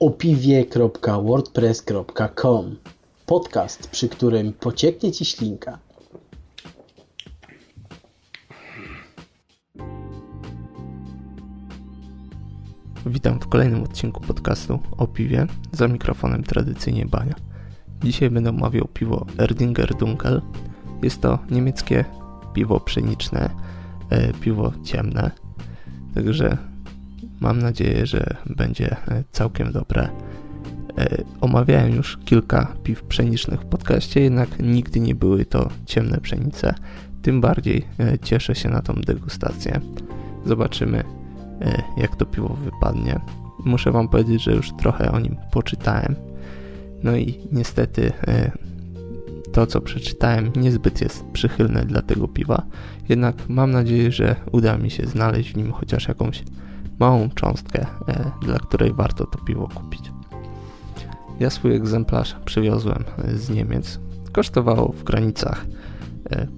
opiwie.wordpress.com Podcast, przy którym pocieknie Ci ślinka. Witam w kolejnym odcinku podcastu o piwie. Za mikrofonem tradycyjnie Bania. Dzisiaj będę omawiał piwo Erdinger Dunkel. Jest to niemieckie piwo pszeniczne, e, piwo ciemne. Także mam nadzieję, że będzie e, całkiem dobre. E, omawiałem już kilka piw pszenicznych w podcaście, jednak nigdy nie były to ciemne pszenice. Tym bardziej cieszę się na tą degustację. Zobaczymy, jak to piwo wypadnie. Muszę Wam powiedzieć, że już trochę o nim poczytałem. No i niestety to, co przeczytałem, niezbyt jest przychylne dla tego piwa, jednak mam nadzieję, że uda mi się znaleźć w nim chociaż jakąś małą cząstkę, e, dla której warto to piwo kupić. Ja swój egzemplarz przywiozłem e, z Niemiec. Kosztowało w granicach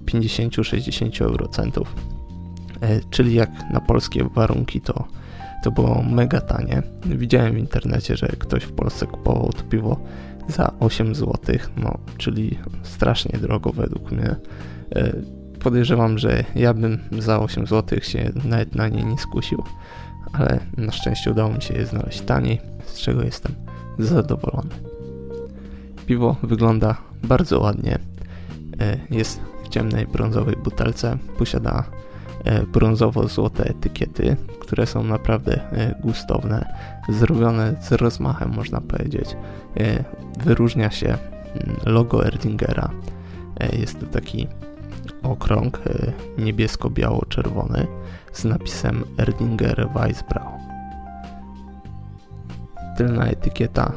50-60 e, eurocentów, czyli jak na polskie warunki to, to było mega tanie. Widziałem w internecie, że ktoś w Polsce kupował to piwo za 8 zł, no, czyli strasznie drogo według mnie. Podejrzewam, że ja bym za 8 zł się nawet na nie nie skusił, ale na szczęście udało mi się je znaleźć taniej, z czego jestem zadowolony. Piwo wygląda bardzo ładnie. E, jest w ciemnej brązowej butelce, posiada e, brązowo-złote etykiety, które są naprawdę gustowne, zrobione z rozmachem można powiedzieć wyróżnia się mm, logo Erdingera. E, jest to taki okrąg e, niebiesko-biało-czerwony z napisem Erdinger Weissbrau. Tylna etykieta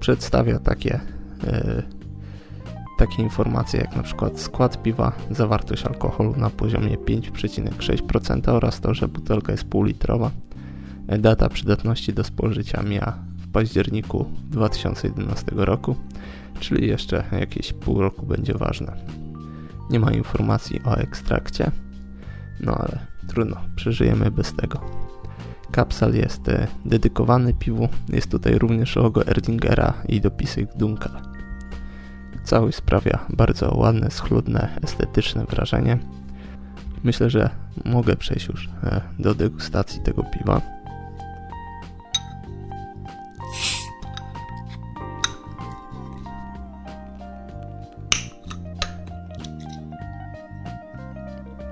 przedstawia takie, e, takie informacje jak na przykład skład piwa, zawartość alkoholu na poziomie 5,6% oraz to, że butelka jest półlitrowa. Data przydatności do spożycia mija październiku 2011 roku, czyli jeszcze jakieś pół roku będzie ważne. Nie ma informacji o ekstrakcie, no ale trudno, przeżyjemy bez tego. Kapsel jest e, dedykowany piwu, jest tutaj również logo Erdingera i dopisy Dunkel. Całość sprawia bardzo ładne, schludne, estetyczne wrażenie. Myślę, że mogę przejść już e, do degustacji tego piwa.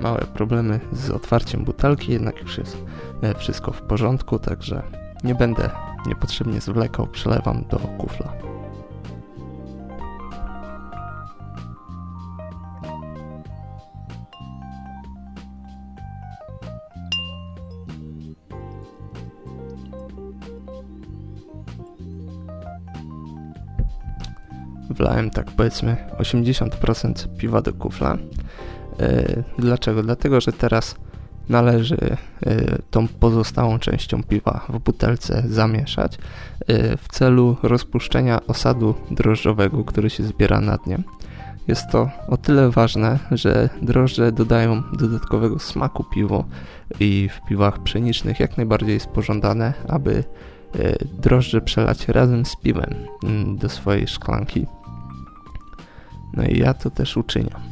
Małe problemy z otwarciem butelki, jednak już jest e, wszystko w porządku, także nie będę niepotrzebnie zwlekał, przelewam do kufla. Wlałem tak powiedzmy 80% piwa do kufla dlaczego? Dlatego, że teraz należy e, tą pozostałą częścią piwa w butelce zamieszać e, w celu rozpuszczenia osadu drożdżowego, który się zbiera na dnie. Jest to o tyle ważne, że drożdże dodają dodatkowego smaku piwu i w piwach pszenicznych jak najbardziej jest pożądane, aby drożdże przelać razem z piwem mm, do swojej szklanki. No i ja to też uczyniam.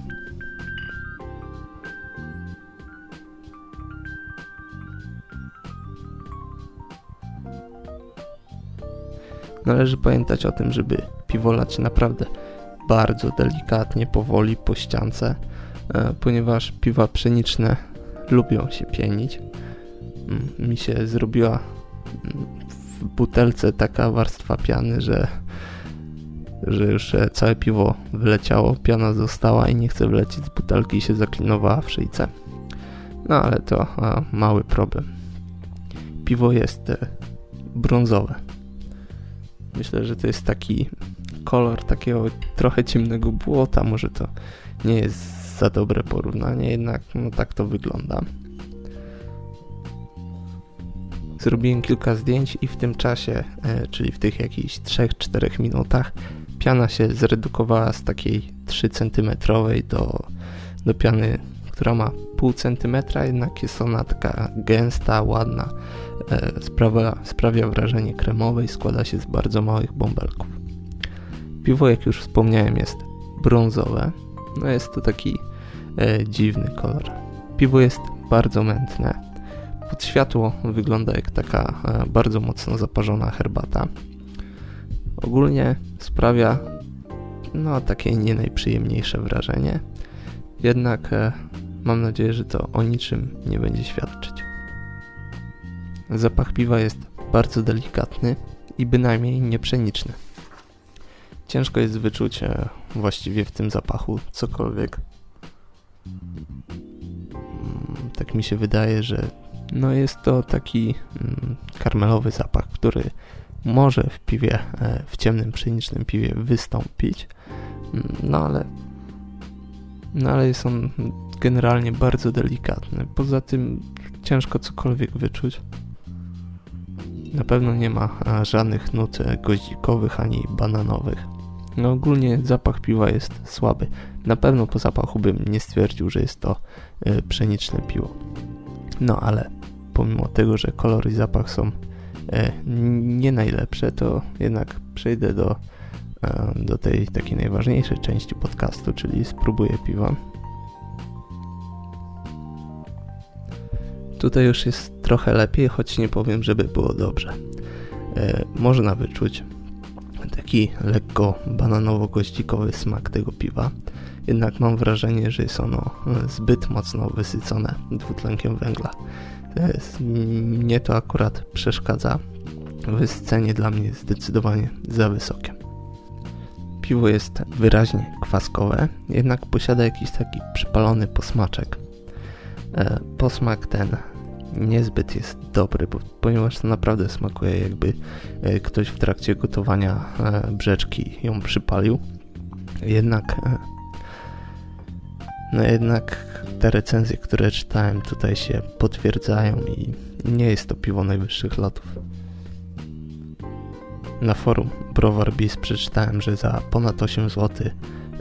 Należy pamiętać o tym, żeby piwo lać naprawdę bardzo delikatnie, powoli po ściance, e, ponieważ piwa pszeniczne lubią się pienić. Mm, mi się zrobiła mm, w butelce taka warstwa piany, że, że już e, całe piwo wyleciało, piana została i nie chce wlecieć z butelki i się zaklinowała w szyjce. No ale to a, mały problem. Piwo jest e, brązowe. Myślę, że to jest taki kolor takiego trochę ciemnego błota. Może to nie jest za dobre porównanie, jednak no tak to wygląda. Zrobiłem kilka zdjęć i w tym czasie, e, czyli w tych jakichś 3-4 minutach, piana się zredukowała z takiej 3 cm do, do piany, która ma pół centymetra, jednak jest ona taka gęsta, ładna, e, sprawia, sprawia wrażenie kremowej, składa się z bardzo małych bąbelków. Piwo, jak już wspomniałem, jest brązowe. No jest to taki e, dziwny kolor. Piwo jest bardzo mętne. Pod światło wygląda jak taka e, bardzo mocno zaparzona herbata. Ogólnie sprawia no takie nie najprzyjemniejsze wrażenie. Jednak e, mam nadzieję, że to o niczym nie będzie świadczyć. Zapach piwa jest bardzo delikatny i bynajmniej nieprzeniczny. Ciężko jest wyczuć e, właściwie w tym zapachu cokolwiek. Mm, tak mi się wydaje, że no jest to taki mm, karmelowy zapach, który może w piwie, e, w ciemnym, pszenicznym piwie wystąpić, mm, no ale no ale jest on generalnie bardzo delikatny. Poza tym ciężko cokolwiek wyczuć. Na pewno nie ma e, żadnych nut goździkowych ani bananowych. No ogólnie zapach piwa jest słaby. Na pewno po zapachu bym nie stwierdził, że jest to e, pszeniczne piwo. No ale pomimo tego, że kolor i zapach są e, nie najlepsze, to jednak przejdę do, e, do tej takiej najważniejszej części podcastu, czyli spróbuję piwa. Tutaj już jest trochę lepiej, choć nie powiem, żeby było dobrze. E, można wyczuć taki lekko bananowo-goździkowy smak tego piwa. Jednak mam wrażenie, że jest ono zbyt mocno wysycone dwutlenkiem węgla. Mnie to akurat przeszkadza. Wysycenie dla mnie jest zdecydowanie za wysokie. Piwo jest wyraźnie kwaskowe, jednak posiada jakiś taki przypalony posmaczek. E, posmak ten niezbyt jest dobry, bo, ponieważ to naprawdę smakuje jakby e, ktoś w trakcie gotowania e, brzeczki ją przypalił. Jednak no jednak te recenzje, które czytałem tutaj się potwierdzają i nie jest to piwo najwyższych lotów. Na forum Browar Biz przeczytałem, że za ponad 8 zł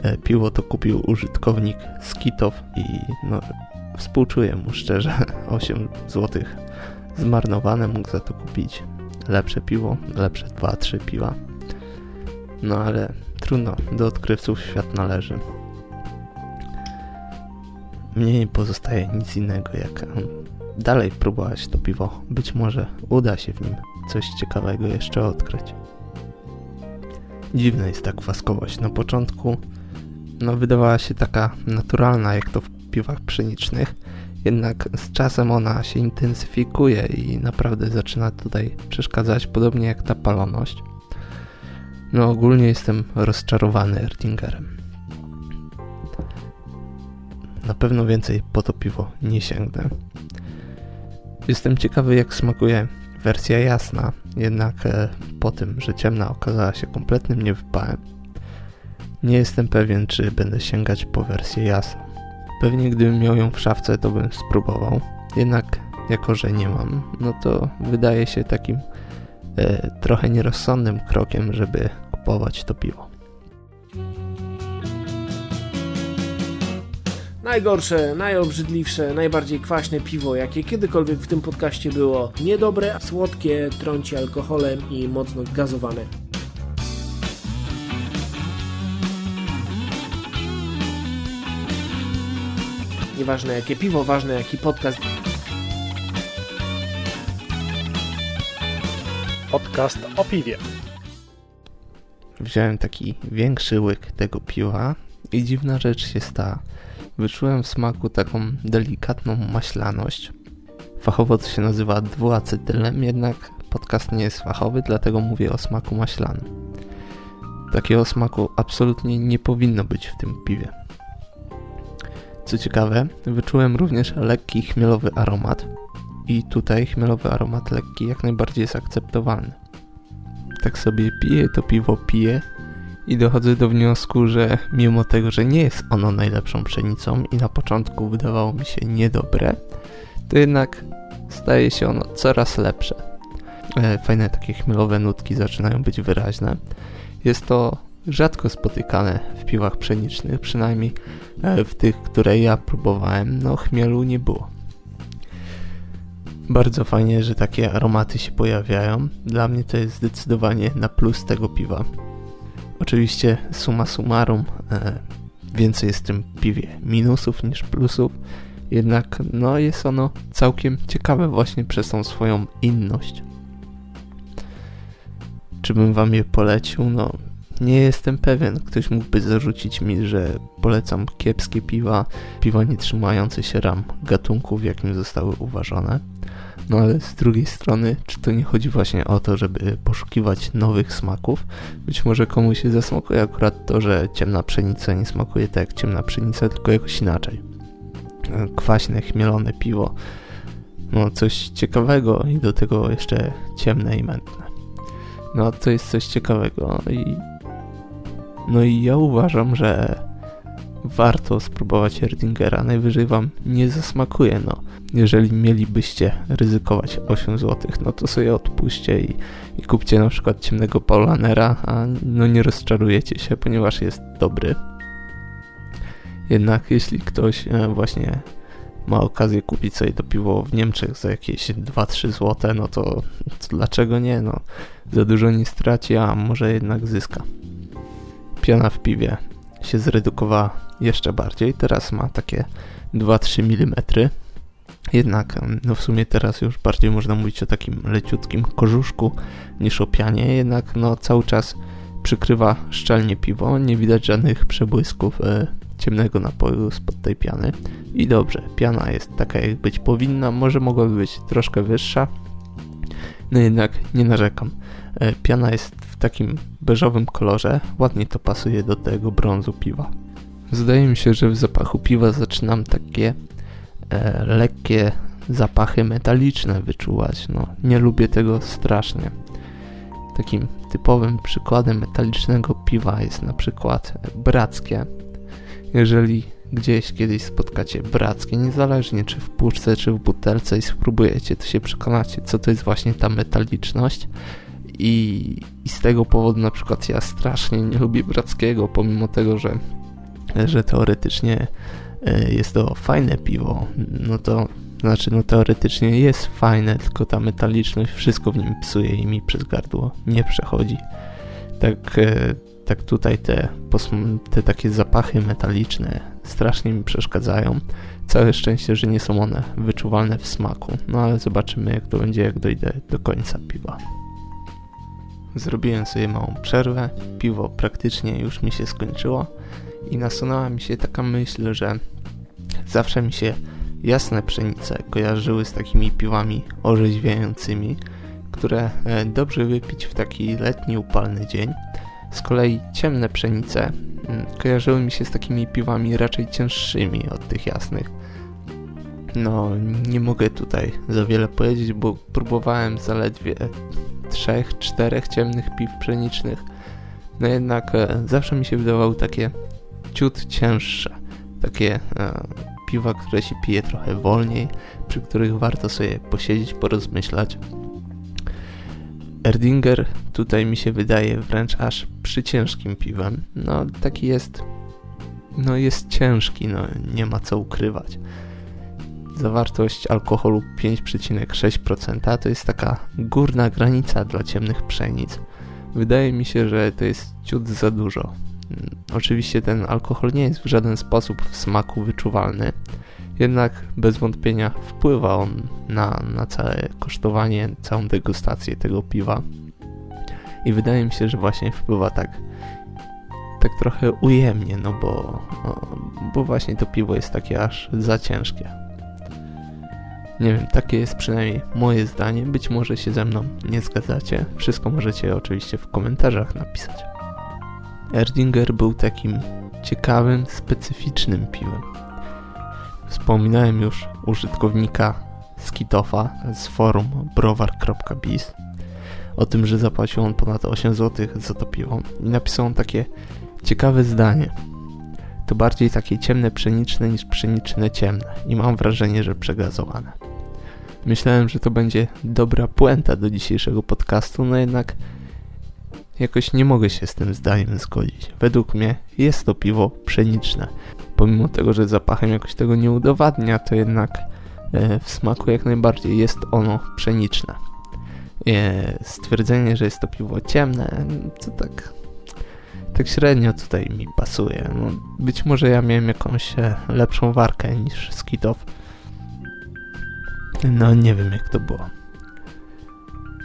e, piwo to kupił użytkownik Skitow i no, współczuję mu szczerze 8 zł zmarnowane, mógł za to kupić lepsze piwo, lepsze 2-3 piwa. No ale trudno, do odkrywców świat należy mnie nie pozostaje nic innego jak dalej próbować to piwo. Być może uda się w nim coś ciekawego jeszcze odkryć. Dziwna jest ta kwaskowość. Na początku no, wydawała się taka naturalna, jak to w piwach pszenicznych, jednak z czasem ona się intensyfikuje i naprawdę zaczyna tutaj przeszkadzać, podobnie jak ta paloność. No ogólnie jestem rozczarowany Erdingerem. Na pewno więcej po to piwo nie sięgnę. Jestem ciekawy jak smakuje wersja jasna, jednak e, po tym, że ciemna okazała się kompletnym niewypałem, nie jestem pewien, czy będę sięgać po wersję jasną. Pewnie gdybym miał ją w szafce, to bym spróbował. Jednak jako, że nie mam, no to wydaje się takim e, trochę nierozsądnym krokiem, żeby kupować to piwo. Najgorsze, najobrzydliwsze, najbardziej kwaśne piwo, jakie kiedykolwiek w tym podcaście było. Niedobre, słodkie, trąci alkoholem i mocno gazowane. Nieważne jakie piwo, ważne jaki podcast. Podcast o piwie. Wziąłem taki większy łyk tego piwa i dziwna rzecz się stała. Wyczułem w smaku taką delikatną maślaność. Fachowo to się nazywa dwuacetylem, jednak podcast nie jest fachowy, dlatego mówię o smaku maślanym. Takiego smaku absolutnie nie powinno być w tym piwie. Co ciekawe, wyczułem również lekki chmielowy aromat i tutaj chmielowy aromat lekki jak najbardziej jest akceptowalny. Tak sobie piję to piwo, piję i dochodzę do wniosku, że mimo tego, że nie jest ono najlepszą pszenicą i na początku wydawało mi się niedobre, to jednak staje się ono coraz lepsze. E, fajne takie chmielowe nutki zaczynają być wyraźne. Jest to rzadko spotykane w piwach pszenicznych, przynajmniej e, w tych, które ja próbowałem, no chmielu nie było. Bardzo fajnie, że takie aromaty się pojawiają. Dla mnie to jest zdecydowanie na plus tego piwa. Oczywiście suma summarum e, więcej jest w tym piwie minusów niż plusów, jednak no jest ono całkiem ciekawe właśnie przez tą swoją inność. Czy bym wam je polecił? No nie jestem pewien. Ktoś mógłby zarzucić mi, że polecam kiepskie piwa, piwa nie trzymające się ram gatunku, w jakim zostały uważane. No ale z drugiej strony, czy to nie chodzi właśnie o to, żeby poszukiwać nowych smaków? Być może komuś się zasmakuje akurat to, że ciemna pszenica nie smakuje tak jak ciemna pszenica, tylko jakoś inaczej. Kwaśne, chmielone piwo, no coś ciekawego i do tego jeszcze ciemne i mętne. No to jest coś ciekawego i no i ja uważam, że warto spróbować Erdingera. Najwyżej wam nie zasmakuje, no. Jeżeli mielibyście ryzykować 8 zł, no to sobie odpuśćcie i, i kupcie na przykład ciemnego Paulanera, a no nie rozczarujecie się, ponieważ jest dobry. Jednak jeśli ktoś e, właśnie ma okazję kupić sobie to piwo w Niemczech za jakieś 2-3 zł, no to, to dlaczego nie? No, za dużo nie straci, a może jednak zyska. Piana w piwie się zredukowała jeszcze bardziej. Teraz ma takie 2-3 mm. Jednak no w sumie teraz już bardziej można mówić o takim leciutkim korzuszku niż o pianie. Jednak no cały czas przykrywa szczelnie piwo. Nie widać żadnych przebłysków e, ciemnego napoju spod tej piany. I dobrze, piana jest taka jak być powinna. Może mogłaby być troszkę wyższa. No jednak nie narzekam. E, piana jest takim beżowym kolorze. Ładnie to pasuje do tego brązu piwa. Zdaje mi się, że w zapachu piwa zaczynam takie e, lekkie zapachy metaliczne wyczuwać. No, nie lubię tego strasznie. Takim typowym przykładem metalicznego piwa jest na przykład brackie. Jeżeli gdzieś kiedyś spotkacie brackie, niezależnie czy w puszce, czy w butelce i spróbujecie, to się przekonacie, co to jest właśnie ta metaliczność. I, I, z tego powodu na przykład ja strasznie nie lubię brackiego, pomimo tego, że że teoretycznie e, jest to fajne piwo, no to znaczy no teoretycznie jest fajne, tylko ta metaliczność wszystko w nim psuje i mi przez gardło nie przechodzi. Tak, e, tak tutaj te, te takie zapachy metaliczne strasznie mi przeszkadzają. Całe szczęście, że nie są one wyczuwalne w smaku, no ale zobaczymy jak to będzie, jak dojdę do końca piwa. Zrobiłem sobie małą przerwę, piwo praktycznie już mi się skończyło i nasunęła mi się taka myśl, że zawsze mi się jasne pszenice kojarzyły z takimi piwami orzeźwiającymi, które e, dobrze wypić w taki letni upalny dzień. Z kolei ciemne pszenice mm, kojarzyły mi się z takimi piwami raczej cięższymi od tych jasnych. No, nie mogę tutaj za wiele powiedzieć, bo próbowałem zaledwie trzech, czterech ciemnych piw pszenicznych. No jednak e, zawsze mi się wydawały takie ciut cięższe. Takie e, piwa, które się pije trochę wolniej, przy których warto sobie posiedzieć, porozmyślać. Erdinger tutaj mi się wydaje wręcz aż przyciężkim piwem. No taki jest, no jest ciężki, no nie ma co ukrywać. Zawartość alkoholu 5,6% to jest taka górna granica dla ciemnych pszenic. Wydaje mi się, że to jest ciut za dużo. Mm, oczywiście ten alkohol nie jest w żaden sposób w smaku wyczuwalny, jednak bez wątpienia wpływa on na, na całe kosztowanie, całą degustację tego piwa. I wydaje mi się, że właśnie wpływa tak tak trochę ujemnie, no bo, no, bo właśnie to piwo jest takie aż za ciężkie. Nie wiem, takie jest przynajmniej moje zdanie. Być może się ze mną nie zgadzacie. Wszystko możecie oczywiście w komentarzach napisać. Erdinger był takim ciekawym, specyficznym piwem. Wspominałem już użytkownika Skitofa z forum browar.biz o tym, że zapłacił on ponad 8 zł za to piwo i napisał on takie ciekawe zdanie. To bardziej takie ciemne pszeniczne niż pszeniczne ciemne i mam wrażenie, że przegazowane. Myślałem, że to będzie dobra puenta do dzisiejszego podcastu, no jednak jakoś nie mogę się z tym zdaniem zgodzić. Według mnie jest to piwo pszeniczne. Pomimo tego, że zapachem jakoś tego nie udowadnia, to jednak e, w smaku jak najbardziej jest ono pszeniczne. E, stwierdzenie, że jest to piwo ciemne, to tak tak średnio tutaj mi pasuje. No, być może ja miałem jakąś e, lepszą warkę niż Skitow. No nie wiem jak to było.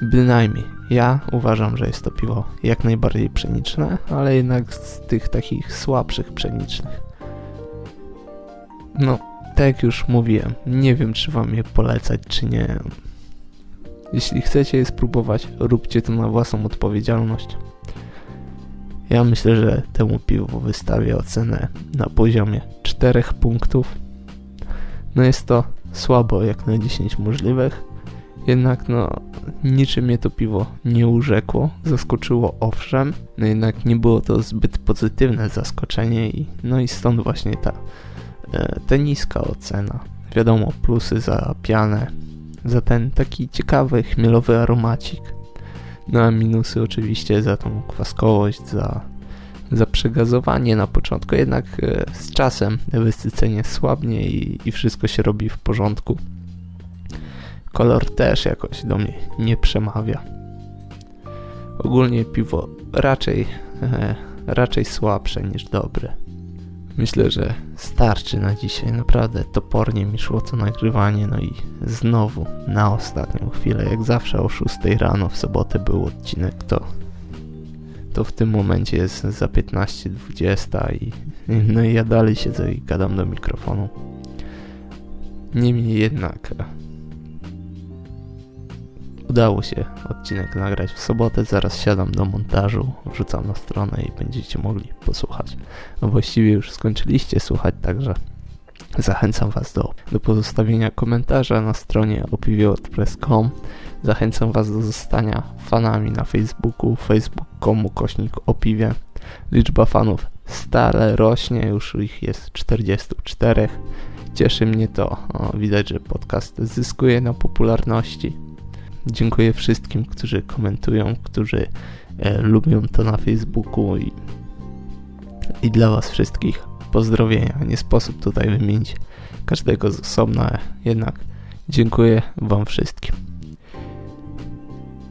Bynajmniej. Ja uważam, że jest to piwo jak najbardziej pszeniczne, ale jednak z tych takich słabszych pszenicznych. No, tak jak już mówiłem, nie wiem czy wam je polecać, czy nie. Jeśli chcecie je spróbować, róbcie to na własną odpowiedzialność. Ja myślę, że temu piwu wystawię ocenę na poziomie 4 punktów. No jest to słabo jak na 10 możliwych, jednak no niczym mnie to piwo nie urzekło, zaskoczyło owszem, no jednak nie było to zbyt pozytywne zaskoczenie i no i stąd właśnie ta, e, ta niska ocena. Wiadomo, plusy za pianę, za ten taki ciekawy chmielowy aromacik, no a minusy oczywiście za tą kwaskowość, za, za przegazowanie na początku, jednak e, z czasem wysycenie słabnie i, i wszystko się robi w porządku. Kolor też jakoś do mnie nie przemawia. Ogólnie piwo raczej, e, raczej słabsze niż dobre. Myślę, że starczy na dzisiaj. Naprawdę topornie mi szło to nagrywanie. No i znowu na ostatnią chwilę, jak zawsze o 6 rano w sobotę był odcinek, to, to w tym momencie jest za 15.20 i no i ja dalej siedzę i gadam do mikrofonu. Niemniej jednak Udało się odcinek nagrać w sobotę, zaraz siadam do montażu, wrzucam na stronę i będziecie mogli posłuchać. No właściwie już skończyliście słuchać, także zachęcam Was do, do pozostawienia komentarza na stronie opiwiewordpress.com Zachęcam Was do zostania fanami na Facebooku, facebook.com kośnik opiwie. Liczba fanów stale rośnie, już ich jest 44. Cieszy mnie to, o, widać, że podcast zyskuje na popularności. Dziękuję wszystkim, którzy komentują, którzy e, lubią to na Facebooku i, i dla Was wszystkich pozdrowienia. Nie sposób tutaj wymienić każdego z osobna, jednak dziękuję Wam wszystkim.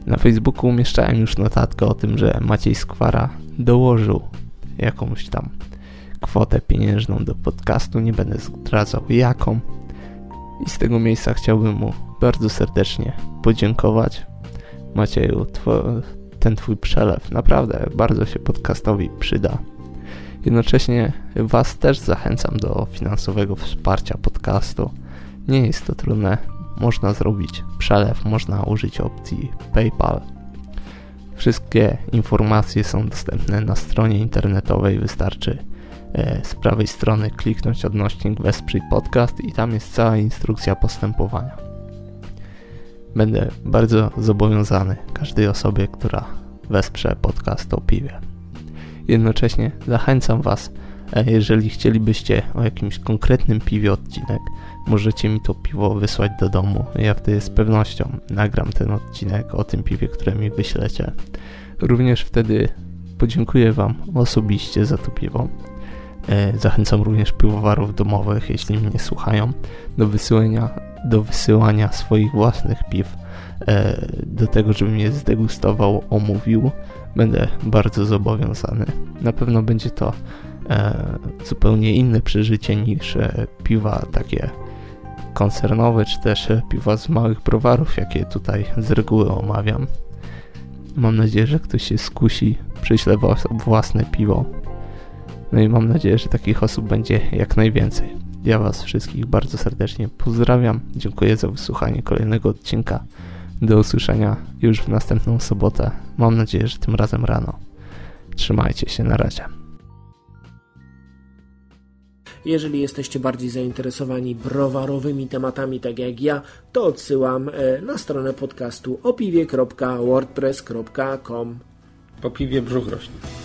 Na Facebooku umieszczałem już notatkę o tym, że Maciej Skwara dołożył jakąś tam kwotę pieniężną do podcastu. Nie będę zdradzał jaką. I z tego miejsca chciałbym mu bardzo serdecznie podziękować. Macieju, ten twój przelew naprawdę bardzo się podcastowi przyda. Jednocześnie Was też zachęcam do finansowego wsparcia podcastu. Nie jest to trudne. Można zrobić przelew, można użyć opcji PayPal. Wszystkie informacje są dostępne na stronie internetowej. Wystarczy e, z prawej strony kliknąć odnośnik Wesprzyj Podcast i tam jest cała instrukcja postępowania. Będę bardzo zobowiązany każdej osobie, która wesprze podcast o piwie. Jednocześnie zachęcam Was, e, jeżeli chcielibyście o jakimś konkretnym piwie odcinek, możecie mi to piwo wysłać do domu. Ja wtedy z pewnością nagram ten odcinek o tym piwie, które mi wyślecie. Również wtedy podziękuję Wam osobiście za to piwo. E, zachęcam również piwowarów domowych, jeśli mnie słuchają, do wysyłania do wysyłania swoich własnych piw e, do tego, żebym je zdegustował, omówił, będę bardzo zobowiązany. Na pewno będzie to e, zupełnie inne przeżycie niż e, piwa takie koncernowe, czy też piwa z małych browarów, jakie tutaj z reguły omawiam. Mam nadzieję, że ktoś się skusi, przyśle własne piwo. No i mam nadzieję, że takich osób będzie jak najwięcej. Ja Was wszystkich bardzo serdecznie pozdrawiam. Dziękuję za wysłuchanie kolejnego odcinka. Do usłyszenia już w następną sobotę. Mam nadzieję, że tym razem rano. Trzymajcie się, na razie. Jeżeli jesteście bardziej zainteresowani browarowymi tematami, tak jak ja, to odsyłam e, na stronę podcastu opiwie.wordpress.com. Po piwie brzuch rośnie.